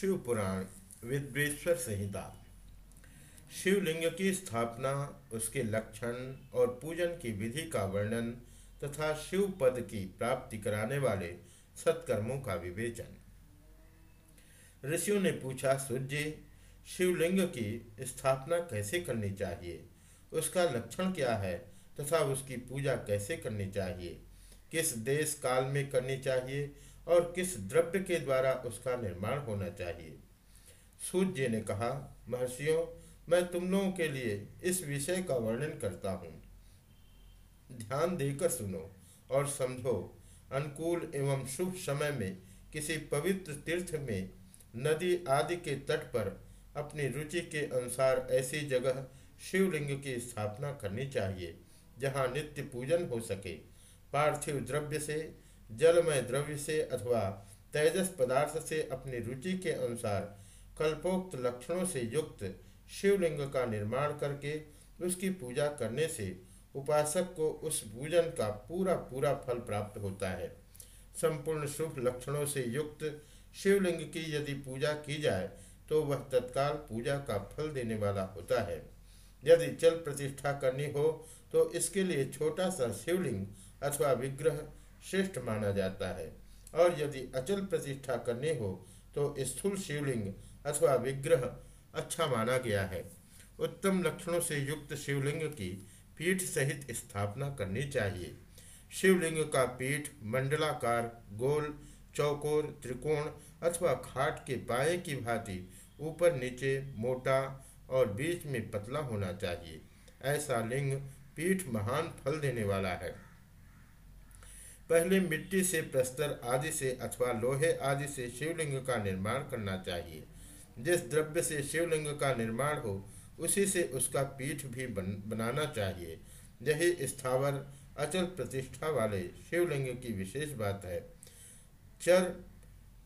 शिव पुराण विद्वेश्वर संहिता। शिवलिंग की स्थापना, उसके लक्षण और पूजन की विधि का वर्णन तथा शिव पद की प्राप्ति कराने वाले सत्कर्मों का विवेचन। ऋषियों ने पूछा सूर्य शिवलिंग की स्थापना कैसे करनी चाहिए? उसका लक्षण क्या है तथा उसकी पूजा कैसे करनी चाहिए? किस देश काल में करनी चाहिए और किस द्रव्य के द्वारा उसका निर्माण होना चाहिए? सूर्य ने कहा, महर्षियों, मैं तुम लोगों के लिए इस विषय का वर्णन करता हूँ। ध्यान देकर सुनो और समझो, अनुकूल एवं शुभ समय में किसी पवित्र तीर्थ में नदी आदि के तट पर अपनी रुचि के अनुसार ऐसी जगह शिवलिंग की स्थापना करनी चाहिए, जहाँ नित्य पूजन हो सके। पार्थिव द्रव्य से जलमय द्रव्य से अथवा तेजस पदार्थ से अपनी रुचि के अनुसार कल्पोक्त लक्षणों से युक्त शिवलिंग का निर्माण करके उसकी पूजा करने से उपासक को उस पूजन का पूरा पूरा फल प्राप्त होता है। संपूर्ण शुभ लक्षणों से युक्त शिवलिंग की यदि पूजा की जाए तो वह तत्काल पूजा का फल देने वाला होता है। यदि जल प्रतिष्ठा करनी हो तो इसके लिए छोटा सा शिवलिंग अथवा विग्रह श्रेष्ठ माना जाता है। और यदि अचल प्रतिष्ठा करनी हो तो स्थूल शिवलिंग अथवा विग्रह अच्छा माना गया है। उत्तम लक्षणों से युक्त शिवलिंग की पीठ सहित स्थापना करनी चाहिए। शिवलिंग का पीठ मंडलाकार, गोल, चौकोर, त्रिकोण अथवा खाट के पाए की भांति ऊपर नीचे मोटा और बीच में पतला होना चाहिए। ऐसा लिंग पीठ महान फल देने वाला है। पहले मिट्टी से प्रस्तर आदि से अथवा लोहे आदि से शिवलिंग का निर्माण करना चाहिए। जिस द्रव्य से शिवलिंग का निर्माण हो उसी से उसका पीठ भी बन, बनाना चाहिए। यही स्थावर अचल प्रतिष्ठा वाले शिवलिंग की विशेष बात है। चर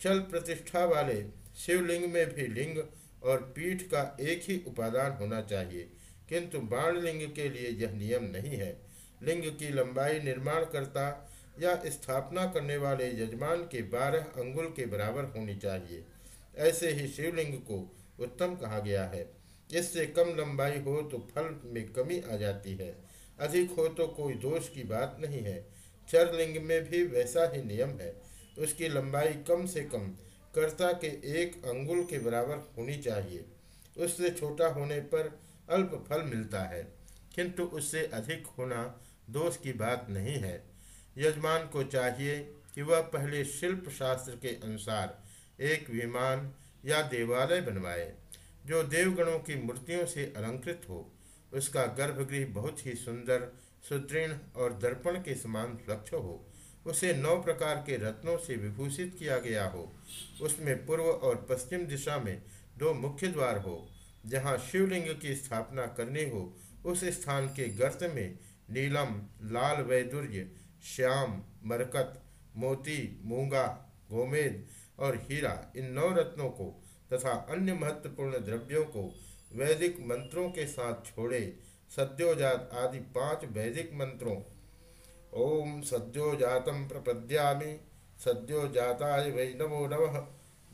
चल प्रतिष्ठा वाले शिवलिंग में भी लिंग और पीठ का एक ही उपादान होना चाहिए किंतु बाणलिंग के लिए यह नियम नहीं है। लिंग की लंबाई निर्माण या स्थापना करने वाले यजमान के बारह अंगुल के बराबर होनी चाहिए। ऐसे ही शिवलिंग को उत्तम कहा गया है। इससे कम लंबाई हो तो फल में कमी आ जाती है। अधिक हो तो कोई दोष की बात नहीं है। चरलिंग में भी वैसा ही नियम है। उसकी लंबाई कम से कम कर्ता के एक अंगुल के बराबर होनी चाहिए। उससे छोटा होने पर अल्प फल मिलता है। किंतु उससे अधिक होना दोष की बात नहीं है। यजमान को चाहिए कि वह पहले शिल्प शास्त्र के अनुसार एक विमान या देवालय बनवाए, जो देवगणों की मूर्तियों से अलंकृत हो। उसका गर्भगृह बहुत ही सुंदर, सुदृढ़ और दर्पण के समान स्वच्छ हो। उसे नौ प्रकार के रत्नों से विभूषित किया गया हो। उसमें पूर्व और पश्चिम दिशा में दो मुख्य द्वार हो, जहाँ शिवलिंग की स्थापना करनी हो। उस स्थान के गर्त में नीलम, लाल वैदुर्य श्याम, मरकत, मोती, मूँगा गोमेद और हीरा इन नौ रत्नों को तथा अन्य महत्वपूर्ण द्रव्यों को वैदिक मंत्रों के साथ छोड़े, सद्योजात आदि पाँच वैदिक मंत्रों। ओम सद्योजातम प्रपद्यामि, सद्योजाताय वै नमो नम।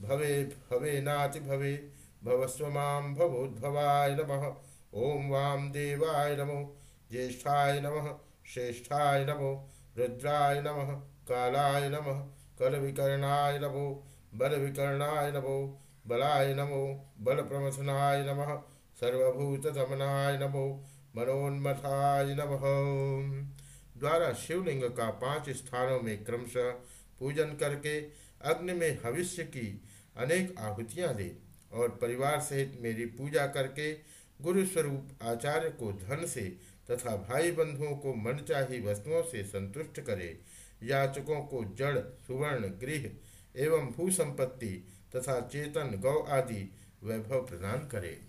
भवे भवे नाति भवे भवस्वमां भवोद्भवाय नमः। ओम वाम देवाय नमो, ज्येष्ठाय नमः, श्रेष्ठाय नमो। रुद्राय नमः, कालाय नमः, कलविकर्णाय नमो, बलविकर्णाय नमो, बलाय नमो, बलप्रमथनाय नमः सर्वभूतदमनाय नमो, मनोन्मथाय नमः। द्वारा शिवलिंग का पाँच स्थानों में क्रमशः पूजन करके अग्नि में हविष्य की अनेक आहुतियाँ दे और परिवार सहित मेरी पूजा करके गुरु स्वरूप आचार्य को धन से तथा भाई बंधुओं को मनचाही वस्तुओं से संतुष्ट करे। याचकों को जड़, सुवर्ण, गृह एवं भू संपत्ति तथा चेतन, गौ आदि वैभव प्रदान करे।